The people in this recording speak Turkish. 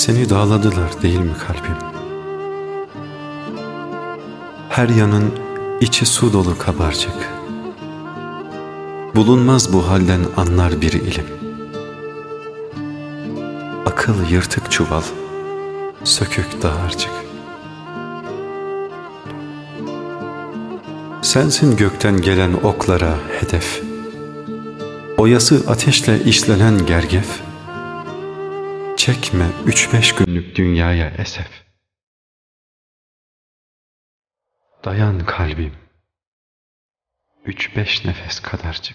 Seni dağladılar değil mi kalbim? Her yanın içi su dolu kabarcık. Bulunmaz bu halden anlar bir ilim. Akıl yırtık çuval, sökük dağarcık. Sensin gökten gelen oklara hedef. Oyası ateşle işlenen gergef. Çekme üç beş günlük dünyaya esef. Dayan kalbim. Üç beş nefes kadarcık.